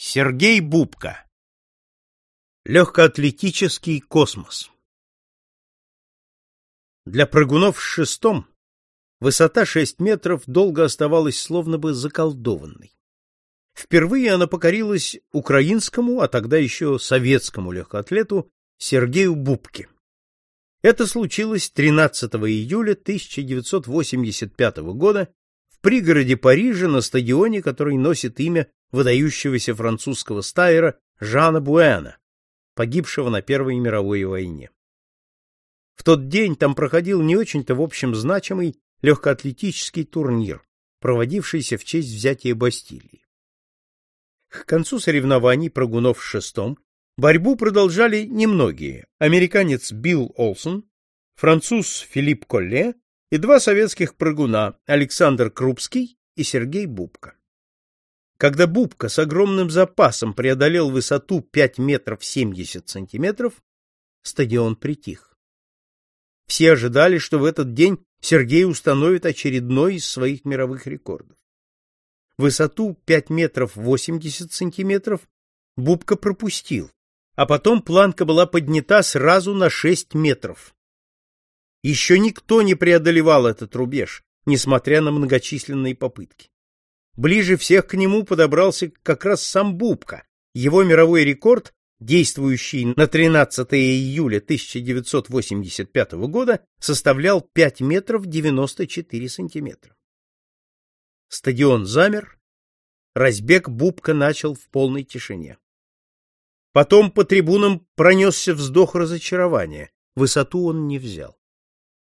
Сергей Бубка. Легкоатлетический космос. Для прыгунов с шестом высота 6 метров долго оставалась словно бы заколдованной. Впервые она покорилась украинскому, а тогда еще советскому легкоатлету Сергею Бубке. Это случилось 13 июля 1985 года в пригороде Парижа на стадионе, который носит имя выдающегося французского стайера Жана Буэна, погибшего на Первой мировой войне. В тот день там проходил не очень-то в общем значимый легкоатлетический турнир, проводившийся в честь взятия Бастилии. К концу соревнований прыгунов в шестом борьбу продолжали немногие: американец Билл Олсон, француз Филипп Колле и два советских прыгуна Александр Крупский и Сергей Бубка. Когда Бубка с огромным запасом преодолел высоту 5 метров 70 сантиметров, стадион притих. Все ожидали, что в этот день Сергей установит очередной из своих мировых рекордов. Высоту 5 метров 80 сантиметров Бубка пропустил, а потом планка была поднята сразу на 6 метров. Еще никто не преодолевал этот рубеж, несмотря на многочисленные попытки. Ближе всех к нему подобрался как раз сам Бубка. Его мировой рекорд, действующий на 13 июля 1985 года, составлял 5 метров 94 сантиметра. Стадион замер, разбег Бубка начал в полной тишине. Потом по трибунам пронесся вздох разочарования, высоту он не взял.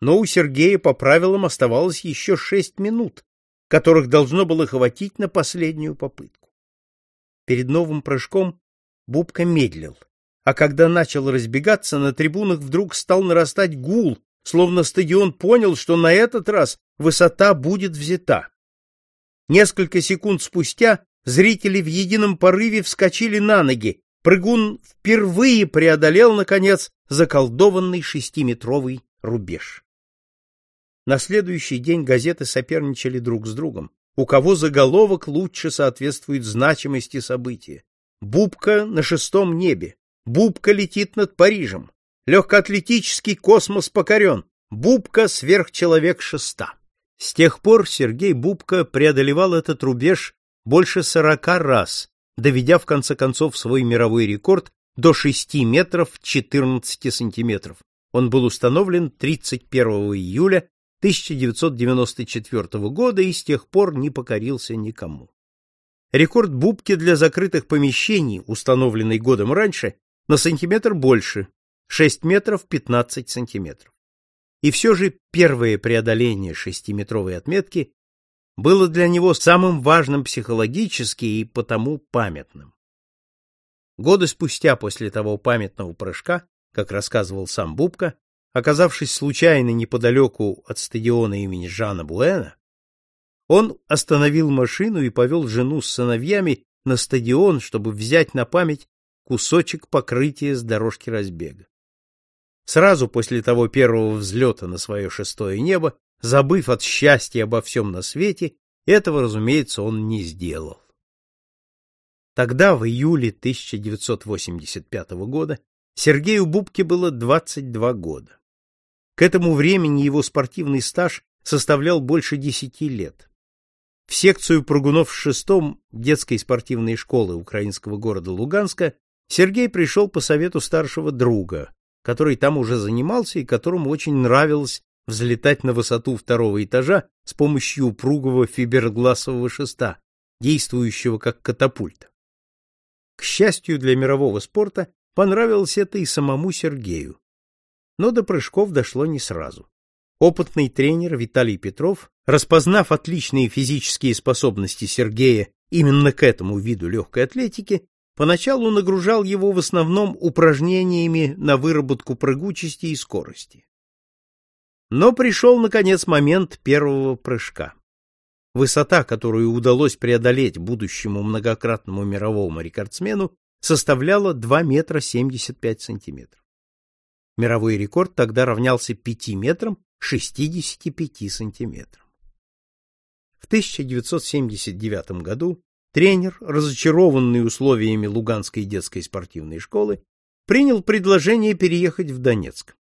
Но у Сергея по правилам оставалось еще шесть минут, которых должно было хватить на последнюю попытку. Перед новым прыжком Бубка медлил, а когда начал разбегаться, на трибунах вдруг стал нарастать гул, словно стадион понял, что на этот раз высота будет взята. Несколько секунд спустя зрители в едином порыве вскочили на ноги. Прыгун впервые преодолел, наконец, заколдованный шестиметровый рубеж. На следующий день газеты соперничали друг с другом. У кого заголовок лучше соответствует значимости события. Бубка на шестом небе. Бубка летит над Парижем. Легкоатлетический космос покорен. Бубка сверхчеловек шеста. С тех пор Сергей Бубка преодолевал этот рубеж больше сорока раз, доведя в конце концов свой мировой рекорд до 6 метров 14 сантиметров. Он был установлен 31 июля 1994 года и с тех пор не покорился никому. Рекорд Бубки для закрытых помещений, установленный годом раньше, на сантиметр больше 6 метров 15 сантиметров. И все же первое преодоление шестиметровой отметки было для него самым важным психологически и потому памятным. Годы спустя после того памятного прыжка, как рассказывал сам Бубка, оказавшись случайно неподалеку от стадиона имени Жана Буэна, он остановил машину и повел жену с сыновьями на стадион, чтобы взять на память кусочек покрытия с дорожки разбега. Сразу после того первого взлета на свое шестое небо, забыв от счастья обо всем на свете, этого, разумеется, он не сделал. Тогда, в июле 1985 года, Сергею Бубке было 22 года. К этому времени его спортивный стаж составлял больше десяти лет. В секцию прыгунов в шестом детской спортивной школы украинского города Луганска Сергей пришел по совету старшего друга, который там уже занимался и которому очень нравилось взлетать на высоту второго этажа с помощью упругого фибергласового шеста, действующего как катапульта. К счастью для мирового спорта, понравилось это и самому Сергею но до прыжков дошло не сразу. Опытный тренер Виталий Петров, распознав отличные физические способности Сергея именно к этому виду легкой атлетики, поначалу нагружал его в основном упражнениями на выработку прыгучести и скорости. Но пришел, наконец, момент первого прыжка. Высота, которую удалось преодолеть будущему многократному мировому рекордсмену, составляла 2 метра 75 сантиметров. Мировой рекорд тогда равнялся 5 метрам 65 сантиметрам. В 1979 году тренер, разочарованный условиями Луганской детской спортивной школы, принял предложение переехать в Донецк.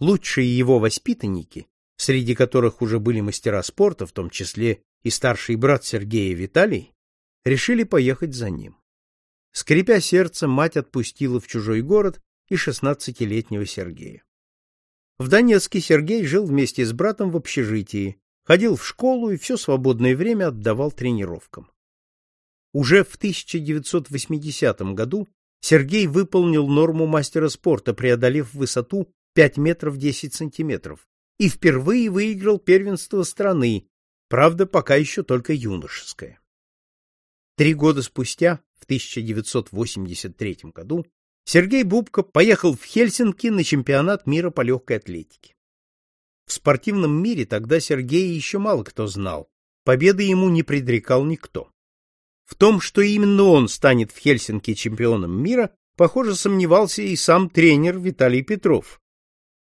Лучшие его воспитанники, среди которых уже были мастера спорта, в том числе и старший брат Сергея Виталий, решили поехать за ним. Скрипя сердце, мать отпустила в чужой город и шестнадцатилетнего Сергея. В Донецке Сергей жил вместе с братом в общежитии, ходил в школу и все свободное время отдавал тренировкам. Уже в 1980 году Сергей выполнил норму мастера спорта, преодолев высоту 5 метров 10 сантиметров, и впервые выиграл первенство страны, правда, пока еще только юношеское. Три года спустя, в 1983 году, Сергей Бубко поехал в Хельсинки на чемпионат мира по легкой атлетике. В спортивном мире тогда Сергея еще мало кто знал, победы ему не предрекал никто. В том, что именно он станет в Хельсинки чемпионом мира, похоже, сомневался и сам тренер Виталий Петров.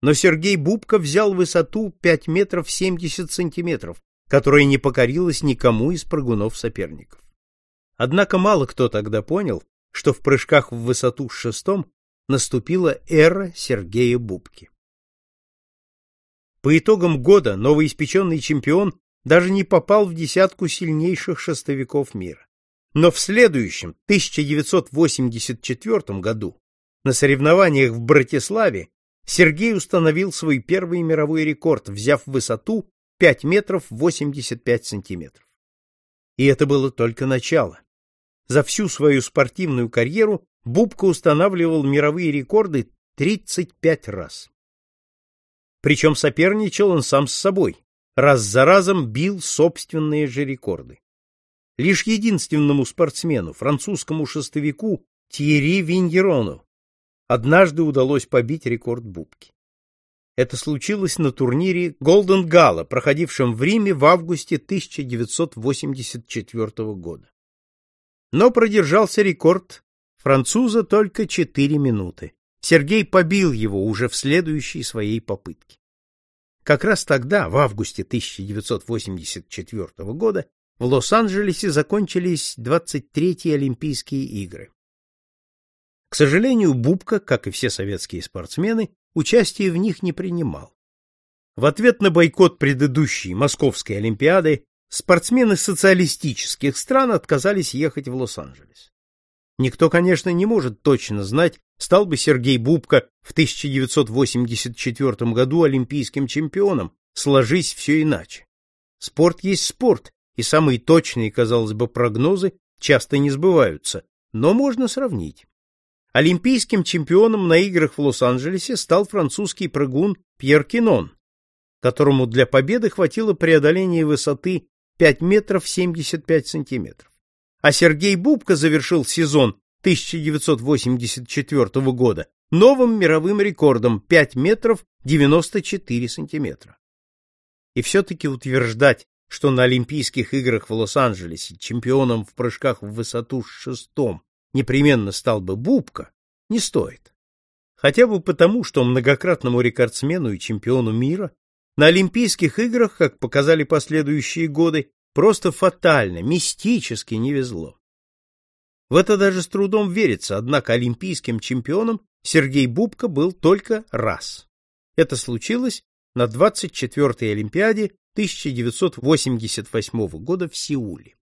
Но Сергей Бубка взял высоту 5 метров 70 сантиметров, которая не покорилась никому из прыгунов соперников. Однако мало кто тогда понял, что в прыжках в высоту с шестом наступила эра Сергея Бубки. По итогам года новоиспеченный чемпион даже не попал в десятку сильнейших шестовиков мира. Но в следующем, 1984 году, на соревнованиях в Братиславе, Сергей установил свой первый мировой рекорд, взяв высоту 5 метров 85 сантиметров. И это было только начало. За всю свою спортивную карьеру Бубка устанавливал мировые рекорды 35 раз. Причем соперничал он сам с собой, раз за разом бил собственные же рекорды. Лишь единственному спортсмену, французскому шестовику Тьерри Виньерону, однажды удалось побить рекорд Бубки. Это случилось на турнире Golden Gala, проходившем в Риме в августе 1984 года. Но продержался рекорд француза только 4 минуты. Сергей побил его уже в следующей своей попытке. Как раз тогда, в августе 1984 года, в Лос-Анджелесе закончились 23-е Олимпийские игры. К сожалению, Бубка, как и все советские спортсмены, участие в них не принимал. В ответ на бойкот предыдущей Московской Олимпиады спортсмены социалистических стран отказались ехать в Лос-Анджелес. Никто, конечно, не может точно знать, стал бы Сергей Бубка в 1984 году олимпийским чемпионом, сложись все иначе. Спорт есть спорт, и самые точные, казалось бы, прогнозы часто не сбываются, но можно сравнить. Олимпийским чемпионом на играх в Лос-Анджелесе стал французский прыгун Пьер Кинон, которому для победы хватило преодоления высоты 5 метров 75 сантиметров. А Сергей Бубка завершил сезон 1984 года новым мировым рекордом 5 метров 94 сантиметра. И все-таки утверждать, что на Олимпийских играх в Лос-Анджелесе чемпионом в прыжках в высоту с шестом непременно стал бы Бубка, не стоит. Хотя бы потому, что многократному рекордсмену и чемпиону мира на Олимпийских играх, как показали последующие годы, просто фатально, мистически не везло. В это даже с трудом верится, однако олимпийским чемпионом Сергей Бубка был только раз. Это случилось на 24-й Олимпиаде 1988 года в Сеуле.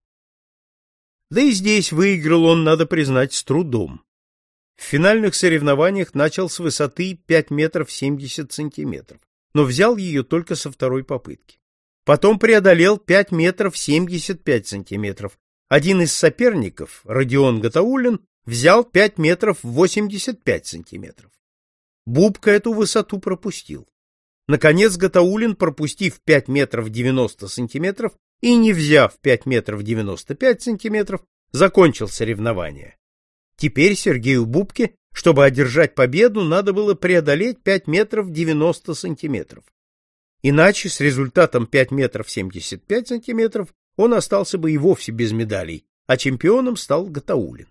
Да и здесь выиграл он, надо признать, с трудом. В финальных соревнованиях начал с высоты 5 метров 70 сантиметров, но взял ее только со второй попытки. Потом преодолел 5 метров 75 сантиметров. Один из соперников, Родион Гатаулин, взял 5 метров 85 сантиметров. Бубка эту высоту пропустил. Наконец Гатаулин, пропустив 5 метров 90 сантиметров и не взяв 5 метров 95 сантиметров, закончил соревнование. Теперь Сергею Бубке, чтобы одержать победу, надо было преодолеть 5 метров 90 сантиметров. Иначе с результатом 5 метров 75 сантиметров он остался бы и вовсе без медалей, а чемпионом стал Гатаулин.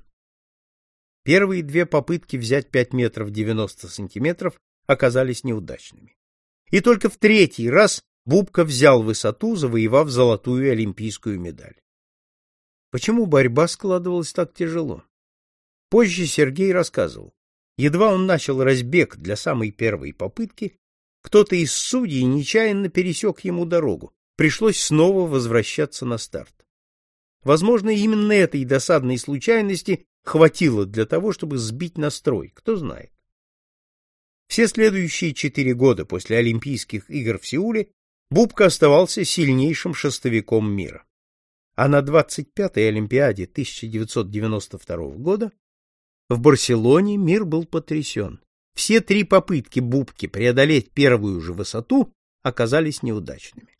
Первые две попытки взять 5 метров 90 сантиметров оказались неудачными и только в третий раз Бубка взял высоту, завоевав золотую олимпийскую медаль. Почему борьба складывалась так тяжело? Позже Сергей рассказывал. Едва он начал разбег для самой первой попытки, кто-то из судей нечаянно пересек ему дорогу. Пришлось снова возвращаться на старт. Возможно, именно этой досадной случайности хватило для того, чтобы сбить настрой, кто знает. Все следующие четыре года после Олимпийских игр в Сеуле Бубка оставался сильнейшим шестовиком мира. А на 25-й Олимпиаде 1992 года в Барселоне мир был потрясен. Все три попытки Бубки преодолеть первую же высоту оказались неудачными.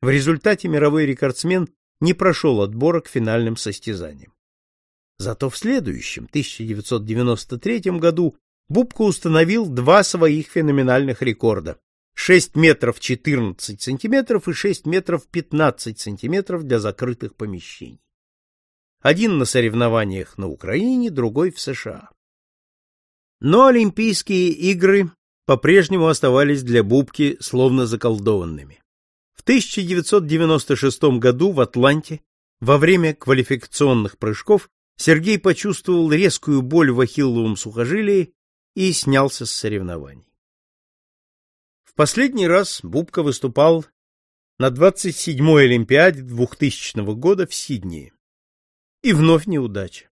В результате мировой рекордсмен не прошел отбора к финальным состязаниям. Зато в следующем, 1993 году, Бубка установил два своих феноменальных рекорда 6 метров 14 сантиметров и 6 метров 15 сантиметров для закрытых помещений. Один на соревнованиях на Украине, другой в США. Но Олимпийские игры по-прежнему оставались для Бубки словно заколдованными. В 1996 году в Атланте во время квалификационных прыжков Сергей почувствовал резкую боль в ахилловом сухожилии и снялся с соревнований. В последний раз Бубка выступал на 27-й Олимпиаде 2000 года в Сиднее. И вновь неудача.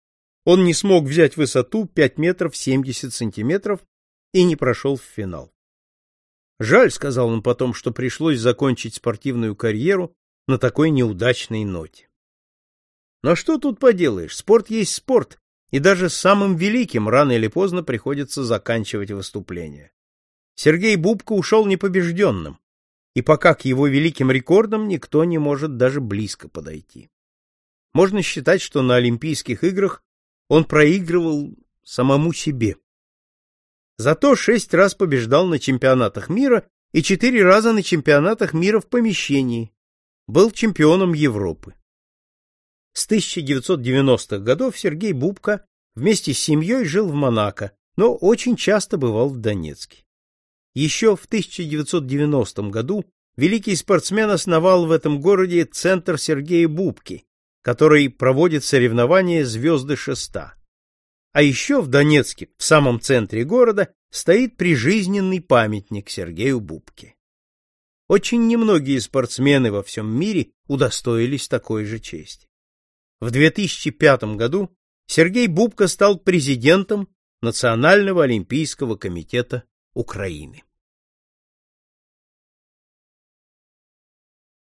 Он не смог взять высоту 5 метров 70 сантиметров и не прошел в финал. Жаль, сказал он потом, что пришлось закончить спортивную карьеру на такой неудачной ноте. Но что тут поделаешь, спорт есть спорт, и даже самым великим рано или поздно приходится заканчивать выступление. Сергей Бубка ушел непобежденным, и пока к его великим рекордам никто не может даже близко подойти. Можно считать, что на Олимпийских играх он проигрывал самому себе. Зато шесть раз побеждал на чемпионатах мира и четыре раза на чемпионатах мира в помещении. Был чемпионом Европы. С 1990-х годов Сергей Бубка вместе с семьей жил в Монако, но очень часто бывал в Донецке. Еще в 1990 году великий спортсмен основал в этом городе центр Сергея Бубки, который проводит соревнования «Звезды шеста». А еще в Донецке, в самом центре города, стоит прижизненный памятник Сергею Бубке. Очень немногие спортсмены во всем мире удостоились такой же чести. В 2005 году Сергей Бубка стал президентом Национального олимпийского комитета Украины.